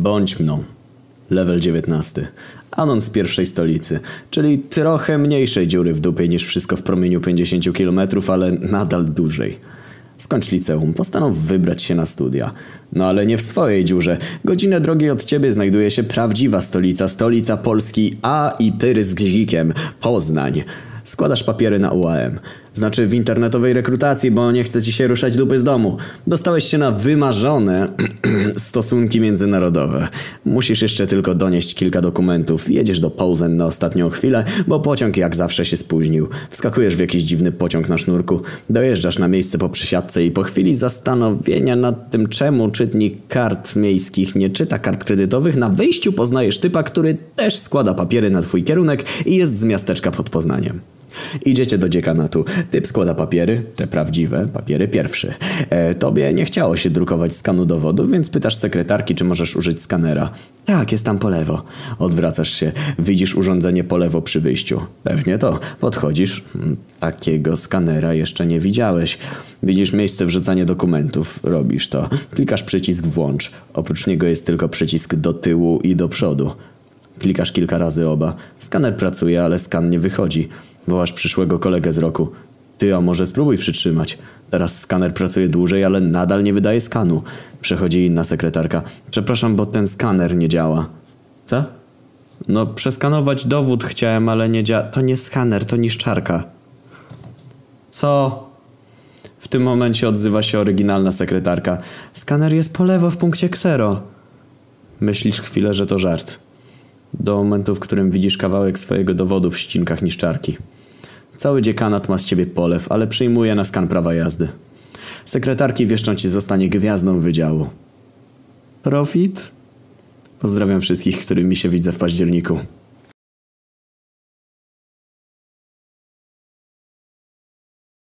Bądź mną. Level 19. Anon z pierwszej stolicy, czyli trochę mniejszej dziury w dupie niż wszystko w promieniu 50 km, ale nadal dużej. Skończ liceum, postanow wybrać się na studia. No ale nie w swojej dziurze. Godzinę drogi od ciebie znajduje się prawdziwa stolica, stolica Polski A i pyry z gzikiem, Poznań. Składasz papiery na UAM. Znaczy w internetowej rekrutacji, bo nie chce ci się ruszać dupy z domu. Dostałeś się na wymarzone stosunki międzynarodowe. Musisz jeszcze tylko donieść kilka dokumentów. Jedziesz do Posen na ostatnią chwilę, bo pociąg jak zawsze się spóźnił. Wskakujesz w jakiś dziwny pociąg na sznurku. Dojeżdżasz na miejsce po przesiadce i po chwili zastanowienia nad tym, czemu czytnik kart miejskich nie czyta kart kredytowych, na wejściu poznajesz typa, który też składa papiery na twój kierunek i jest z miasteczka pod Poznaniem. Idziecie do dziekanatu. Typ składa papiery, te prawdziwe, papiery pierwszy. E, tobie nie chciało się drukować skanu dowodu, więc pytasz sekretarki, czy możesz użyć skanera. Tak, jest tam po lewo. Odwracasz się, widzisz urządzenie po lewo przy wyjściu. Pewnie to. Podchodzisz. Mm, Takiego skanera jeszcze nie widziałeś. Widzisz miejsce wrzucania dokumentów. Robisz to. Klikasz przycisk włącz. Oprócz niego jest tylko przycisk do tyłu i do przodu. Klikasz kilka razy oba. Skaner pracuje, ale skan nie wychodzi. Wołasz przyszłego kolegę z roku. Ty, a może spróbuj przytrzymać. Teraz skaner pracuje dłużej, ale nadal nie wydaje skanu. Przechodzi inna sekretarka. Przepraszam, bo ten skaner nie działa. Co? No, przeskanować dowód chciałem, ale nie działa. To nie skaner, to niszczarka. Co? W tym momencie odzywa się oryginalna sekretarka. Skaner jest po lewo w punkcie ksero. Myślisz chwilę, że to żart. Do momentu, w którym widzisz kawałek swojego dowodu w ścinkach niszczarki. Cały dziekanat ma z ciebie polew, ale przyjmuje na skan prawa jazdy. Sekretarki wieszczą ci zostanie gwiazdą wydziału. Profit? Pozdrawiam wszystkich, którymi się widzę w październiku.